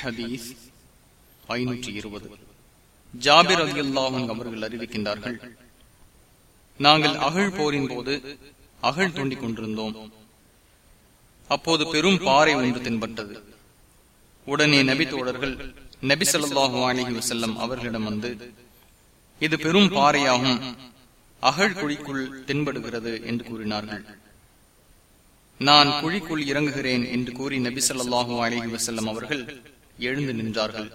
ஹதீஸ் ஐநூற்றி இருபது. ஜாபிர் அலி அல்லாஹன் அவர்கள் அறிவிக்கின்றார்கள் நாங்கள் அகழ் போரின் போது அகழ் தோண்டிக் கொண்டிருந்தோம். அப்போது பெரும் பாறை ஒன்று தென்பட்டது. உடனே நபி தோழர்கள் நபி சொல்லாஹு அலஹி வசல்லம் அவர்களிடம் வந்து இது பெரும் பாறையாகும். அகழ் குழிக்குள் தென்படுகிறது என்று கூறினார்கள். நான் குழிக்குள் இறங்குகிறேன் என்று கூறி நபி சொல்லாஹு அலஹி வசல்லம் அவர்கள் எழுந்து நின்றார்கள்.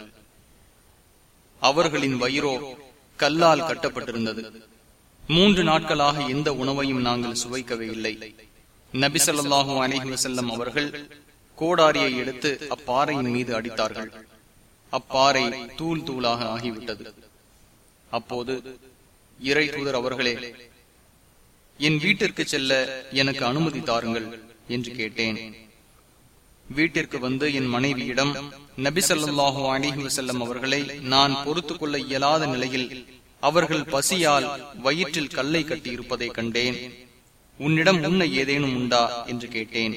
அவர்களின் வயிறோ கல்லால் கட்டப்பட்டிருந்தது. மூன்று நாட்களாக எந்த உணவையும் நாங்கள் சுவைக்கவே இல்லை. நபிசல்லாஹு அலிஹி வசல்லம் அவர்கள் கோடாரியை எடுத்து அப்பாறையின் மீது அடித்தார்கள். அப்பாறை தூள் தூளாக ஆகிவிட்டது. அப்போது இறை தூதர் அவர்களே என் வீட்டிற்கு செல்ல எனக்கு அனுமதி தாருங்கள் என்று கேட்டேன். வீட்டிற்கு வந்து என் மனைவியிடம் நபிசல்லாஹு அலிஹி வசல்லம் அவர்களை நான் பொறுத்து கொள்ள இயலாத நிலையில் அவர்கள் பசியால் வயிற்றில் கல்லை கட்டியிருப்பதை கண்டேன். உன்னிடம் உன்ன ஏதேனும் உண்டா? என்று கேட்டேன்.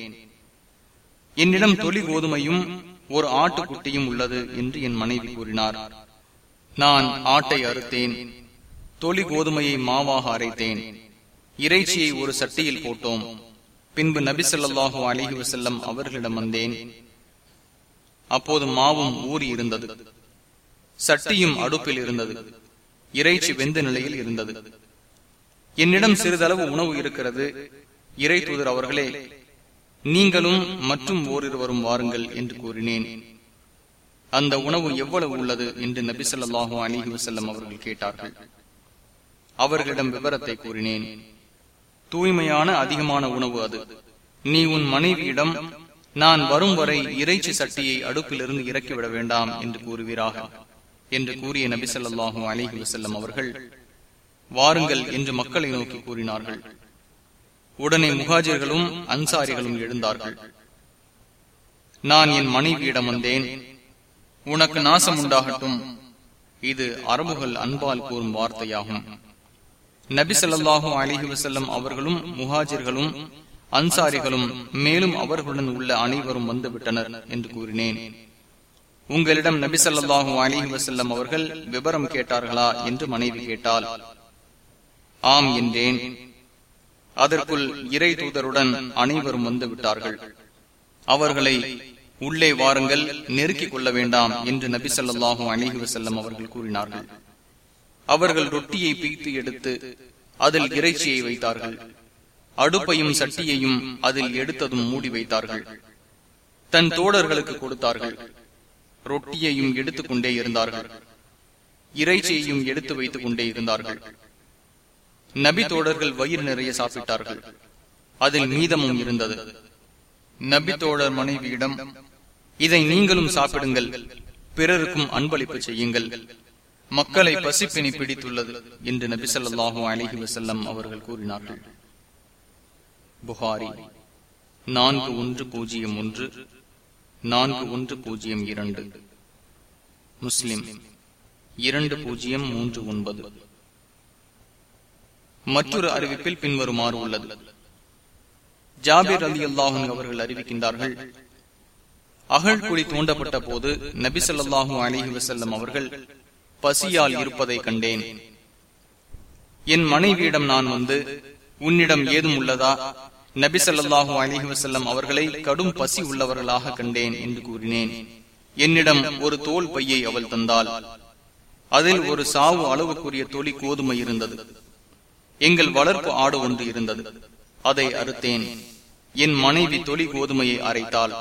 என்னிடம் தொலி கோதுமையும் ஒரு ஆட்டுக்குட்டியும் உள்ளது என்று என் மனைவி கூறினார். நான் ஆட்டை அறுத்தேன் தொலி கோதுமையை மாவாக அரைத்தேன். இறைச்சியை ஒரு சட்டியில் போட்டோம். பின்பு நபி சொல்லாஹு அலிஹி வசல்லம் அவர்களிடம் வந்தேன். அப்போது மாவும் ஊறி இருந்தது. சட்டியும் அடுப்பில் இருந்தது. இறைச்சி வெந்த நிலையில் இருந்தது. என்னிடம் சிறிதளவு உணவு இருக்கிறது. இறை தூதர் அவர்களே நீங்களும் மற்றும் ஓரிருவரும் வாருங்கள் என்று கூறினேன். அந்த உணவு எவ்வளவு உள்ளது என்று நபி சொல்லாஹு அலிஹி வசல்லம் அவர்கள் கேட்டார்கள். அவர்களிடம் விவரத்தை கூறினேன். தூய்மையான அதிகமான உணவு அது. நீ உன் மனைவியிடம் நான் வரும் வரை இறைச்சி சட்டியை அடுப்பிலிருந்து இறக்கிவிட வேண்டாம் என்று கூறுவீராக. என்று கூறிய நபி சொல்லாஹு அலிஹி வசல்லம் அவர்கள் வாருங்கள் என்று மக்களை நோக்கி கூறினார்கள். உடனே முகாஜர்களும் அன்சாரிகளும் எழுந்தார்கள். நான் என் மனைவியிடம் வந்தேன். உனக்கு நாசம் உண்டாகட்டும். இது அரபுகள் அன்பால் கூறும் வார்த்தையாகும். நபி சொல்லாஹு அலிஹி வசல்லம் அவர்களும் முஹாஜிர்களும் அன்சாரிகளும் மேலும் அவர்களுடன் உள்ள அனைவரும் வந்துவிட்டனர் என்று கூறினேன். உங்களிடம் நபி சொல்லாஹு அலிஹி வசல்லம் அவர்கள் விவரம் கேட்டார்களா என்று மனைவி கேட்டால் ஆம் என்றேன். அதற்குள் இறை தூதருடன் அனைவரும் வந்து விட்டார்கள் அவர்களை உள்ளே வாருங்கள் நெருக்கிக் கொள்ள வேண்டாம் என்று நபி சொல்லாஹு அலிஹி வசல்லம் அவர்கள் கூறினார்கள். அவர்கள் ரொட்டியை பீத்து எடுத்து அதில் இறைச்சியை வைத்தார்கள். அடுப்பையும் சட்டியையும் அதில் எடுத்ததும் மூடி வைத்தார்கள். தன் தோழர்களுக்கு கொடுத்தார்கள். ரொட்டியையும் எடுத்துக் கொண்டே இருந்தார்கள். இறைச்சியையும் எடுத்து வைத்துக் கொண்டே இருந்தார்கள். நபி தோழர்கள் வயிறு நிறைய சாப்பிட்டார்கள். அதில் மீதமும் இருந்தது. நபி தோழர் மனைவியிடம் இதை நீங்களும் சாப்பிடுங்கள். பிறருக்கும் அன்பளிப்பு செய்யுங்கள். மக்களை பசிப்பினி பிடித்துள்ளது என்று நபி சொல்லாஹு அலிஹி வசல்லம் அவர்கள் கூறினார்கள். புகாரி நான்கு ஒன்று பூஜ்ஜியம் ஒன்று நான்கு ஒன்று பூஜ்ஜியம் இரண்டு. முஸ்லிம் இரண்டு பூஜ்ஜியம் மூன்று ஒன்பது. மற்றொரு அறிவிப்பில் பின்வருமாறு உள்ளது. ஜாபிர் அலி அல்லாஹன் அவர்கள் அறிவிக்கின்றார்கள் அகழ்குழி தோண்டப்பட்ட போது நபி சொல்லாஹூ அலிஹி வசல்லம் அவர்கள் பசியால் இருப்பதை கண்டேன். என் மனைவியிடம் நான் வந்து உன்னிடம் ஏதும் உள்ளதா? நபி சொல்லாஹூ அலிஹி வசல்லம் அவர்களை கடும் பசி உள்ளவர்களாக கண்டேன் என்று கூறினேன். என்னிடம் ஒரு தோல் பையை அவள் தந்தாள். அதில் ஒரு சாவு அளவுக்குரிய தொலி கோதுமை இருந்தது. எங்கள் வளர்ப்பு ஆடு ஒன்று இருந்தது. அதை அறுத்தேன். என் மனைவி தொலி கோதுமையை அரைத்தாள்.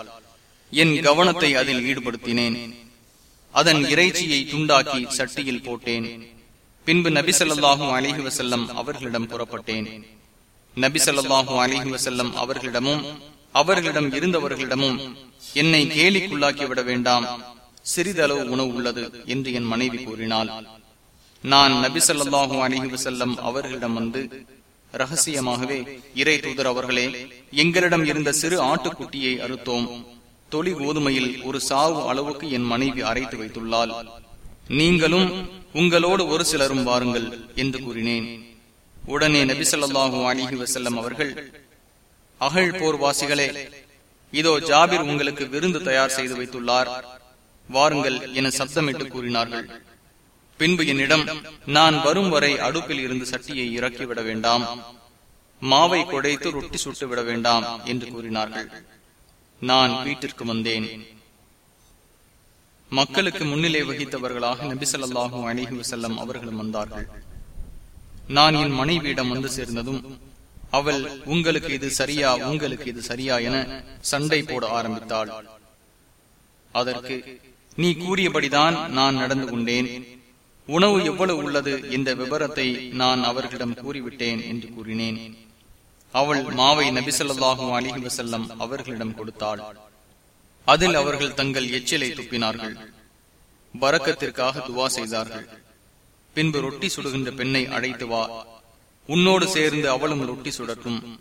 என் கவனத்தை அதில் ஈடுபடுத்தினேன். அதன் இறைச்சியை துண்டாக்கி சட்டியில் போட்டேன். பின்பு நபிசல்லாஹும் அலிஹி வசல்லம் அவர்களிடம் புறப்பட்டேன். நபிசல்லாஹும் அலிஹி வசல்லம் அவர்களிடமும் அவர்களிடம் இருந்தவர்களிடமும் என்னை கேலிக்குள்ளாக்கி விட வேண்டாம். சிறிதளவு உணவு உள்ளது என்று என் மனைவி கூறினாள். நான் நபிசல்லாஹும் அலிஹி வசல்லம் அவர்களிடம் வந்து ரகசியமாகவே இறை தூதர் அவர்களே எங்களிடம் இருந்த சிறு ஆட்டுக்குட்டியை அறுத்தோம். தொழி கோதுமையில் ஒரு சாவு அளவுக்கு என் மனைவி அரைத்து வைத்துள்ளாள். நீங்களும் உங்களோடு ஒரு சிலரும் வாருங்கள் என்று கூறினேன். உடனே நபிசல்லாஹு அலிஹி வசல்லம் அவர்கள் அகழ் போர்வாசிகளே இதோ ஜாபிர் உங்களுக்கு விருந்து தயார் செய்து வைத்துள்ளார். வாருங்கள் என சப்தமிட்டு கூறினார்கள். பின்பு என்னிடம் நான் வரும் வரை அடுப்பில் இருந்து சட்டியை இறக்கிவிட வேண்டாம். மாவை குடைத்து ரொட்டி சுட்டு விட வேண்டாம் என்று கூறினார்கள். நான் வீட்டிற்கு வந்தேன். மக்களுக்கு முன்னிலை வகித்தவர்களாக நபிசல்லாஹூ அலிஹி வசல்லம் அவர்களும் வந்தார்கள். நான் என் மனைவியிடம் வந்து சேர்ந்ததும் அவள் உங்களுக்கு இது சரியா உங்களுக்கு இது சரியா என சண்டை போட ஆரம்பித்தாள். அதற்கு நீ கூறியபடிதான் நான் நடந்து கொண்டேன். உணவு எவ்வளவு உள்ளது? இந்த விவரத்தை நான் அவர்களிடம் கூறிவிட்டேன் என்று கூறினேன். அவள் மாவை நபிசல்லாஹூ அலிஹி வசல்லம் அவர்களிடம் கொடுத்தாள். அதில் அவர்கள் தங்கள் எச்சிலை துப்பினார்கள். பறக்கத்திற்காக துவா செய்தார்கள். பின்பு ரொட்டி சுடுகின்ற பெண்ணை அழைத்து வா. உன்னோடு சேர்ந்து அவளும் ரொட்டி சுடட்டும்.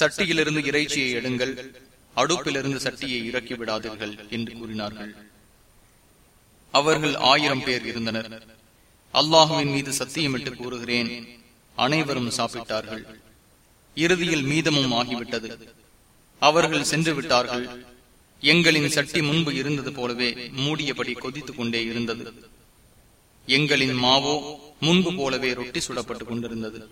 சட்டியிலிருந்து இறைச்சியை எடுங்கள். அடுப்பிலிருந்து சட்டியை இறக்கி விடாதீர்கள் என்று கூறினார்கள். அவர்கள் ஆயிரம் பேர் இருந்தனர். அல்லாஹுவின் மீது சத்தியமிட்டு கூறுகிறேன். அனைவரும் சாப்பிட்டார்கள். இறுதியில் மீதமும் ஆகிவிட்டது. அவர்கள் சென்று விட்டார்கள் எங்களின் சட்டி முன்பு இருந்தது போலவே மூடியபடி கொதித்துக் கொண்டே இருந்தது. எங்களின் மாவோ முன்பு போலவே ரொட்டி சுடப்பட்டுக் கொண்டிருந்தது.